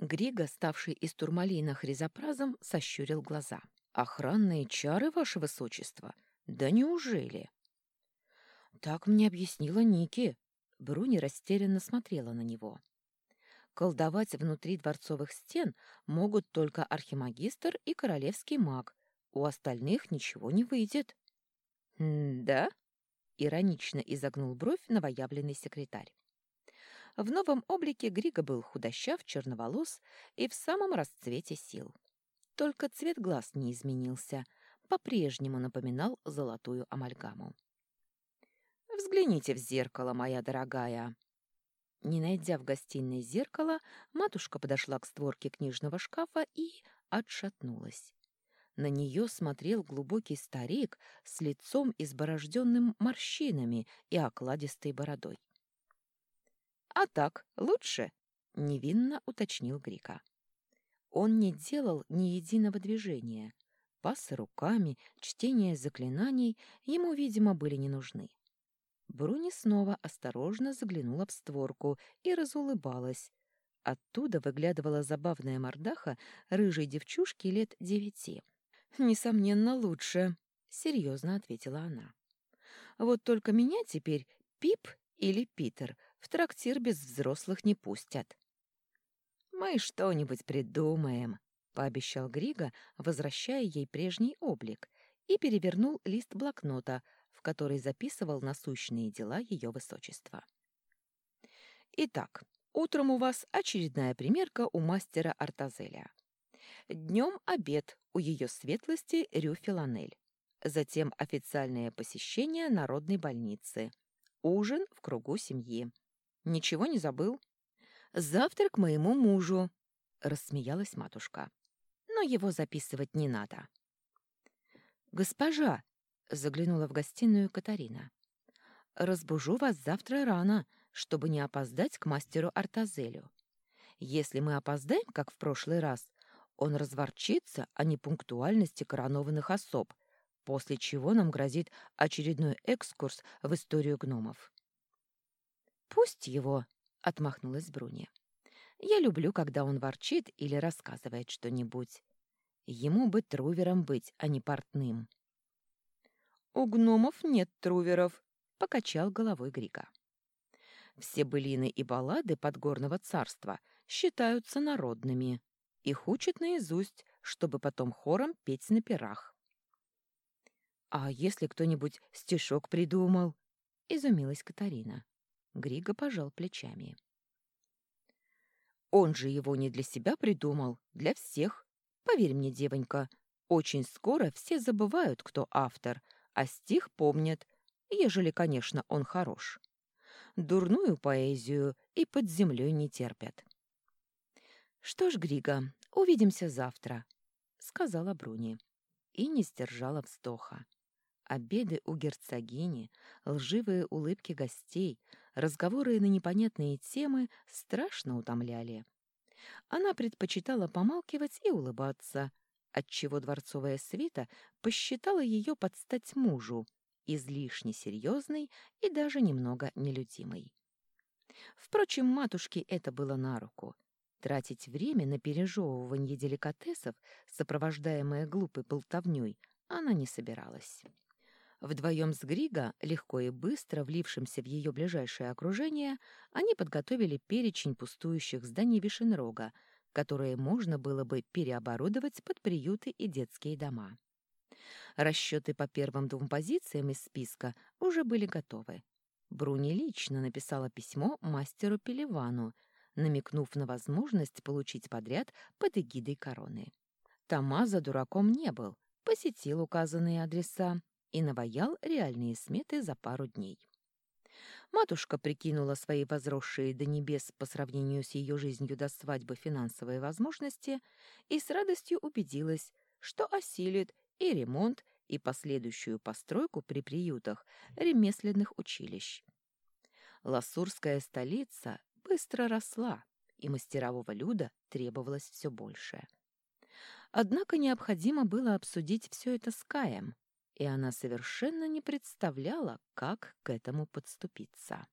Григо, ставший из турмалина хризопразом, сощурил глаза. «Охранные чары, ваше высочество? Да неужели?» «Так мне объяснила Ники». Бруни растерянно смотрела на него. Колдовать внутри дворцовых стен могут только архимагистр и королевский маг. У остальных ничего не выйдет. «Да?» — иронично изогнул бровь новоявленный секретарь. В новом облике Грига был худощав, черноволос и в самом расцвете сил. Только цвет глаз не изменился, по-прежнему напоминал золотую амальгаму. «Взгляните в зеркало, моя дорогая!» Не найдя в гостиной зеркала, матушка подошла к створке книжного шкафа и отшатнулась. На нее смотрел глубокий старик с лицом изборожденным морщинами и окладистой бородой. «А так лучше?» — невинно уточнил Грика. Он не делал ни единого движения. Пасы руками, чтение заклинаний ему, видимо, были не нужны. Бруни снова осторожно заглянула в створку и разулыбалась. Оттуда выглядывала забавная мордаха рыжей девчушки лет девяти. «Несомненно, лучше», — серьезно ответила она. «Вот только меня теперь Пип или Питер в трактир без взрослых не пустят». «Мы что-нибудь придумаем», — пообещал Грига, возвращая ей прежний облик, и перевернул лист блокнота — в который записывал насущные дела ее высочества. Итак, утром у вас очередная примерка у мастера Артазеля. Днем обед у ее светлости Рю Филанель. Затем официальное посещение народной больницы. Ужин в кругу семьи. Ничего не забыл? Завтрак моему мужу, рассмеялась матушка. Но его записывать не надо. Госпожа, Заглянула в гостиную Катарина. «Разбужу вас завтра рано, чтобы не опоздать к мастеру Артазелю. Если мы опоздаем, как в прошлый раз, он разворчится о непунктуальности коронованных особ, после чего нам грозит очередной экскурс в историю гномов». «Пусть его», — отмахнулась Бруни. «Я люблю, когда он ворчит или рассказывает что-нибудь. Ему бы трувером быть, а не портным». «У гномов нет труверов», — покачал головой Грика. «Все былины и баллады подгорного царства считаются народными. Их учат наизусть, чтобы потом хором петь на пирах». «А если кто-нибудь стишок придумал?» — изумилась Катарина. Григо пожал плечами. «Он же его не для себя придумал, для всех. Поверь мне, девонька, очень скоро все забывают, кто автор — а стих помнят, ежели, конечно, он хорош. Дурную поэзию и под землей не терпят. «Что ж, Грига, увидимся завтра», — сказала Бруни. И не сдержала вздоха. Обеды у герцогини, лживые улыбки гостей, разговоры на непонятные темы страшно утомляли. Она предпочитала помалкивать и улыбаться, отчего дворцовая свита посчитала ее под стать мужу, излишне серьезной и даже немного нелюдимой. Впрочем, матушке это было на руку. Тратить время на пережевывание деликатесов, сопровождаемое глупой болтовней, она не собиралась. Вдвоем с Григо, легко и быстро влившимся в ее ближайшее окружение, они подготовили перечень пустующих зданий Вишенрога, которые можно было бы переоборудовать под приюты и детские дома. Расчеты по первым двум позициям из списка уже были готовы. Бруни лично написала письмо мастеру Пелевану, намекнув на возможность получить подряд под эгидой короны. Тома за дураком не был, посетил указанные адреса и наваял реальные сметы за пару дней. Матушка прикинула свои возросшие до небес по сравнению с ее жизнью до свадьбы финансовые возможности и с радостью убедилась, что осилит и ремонт, и последующую постройку при приютах ремесленных училищ. Ласурская столица быстро росла, и мастерового люда требовалось все больше. Однако необходимо было обсудить все это с Каем, и она совершенно не представляла, как к этому подступиться.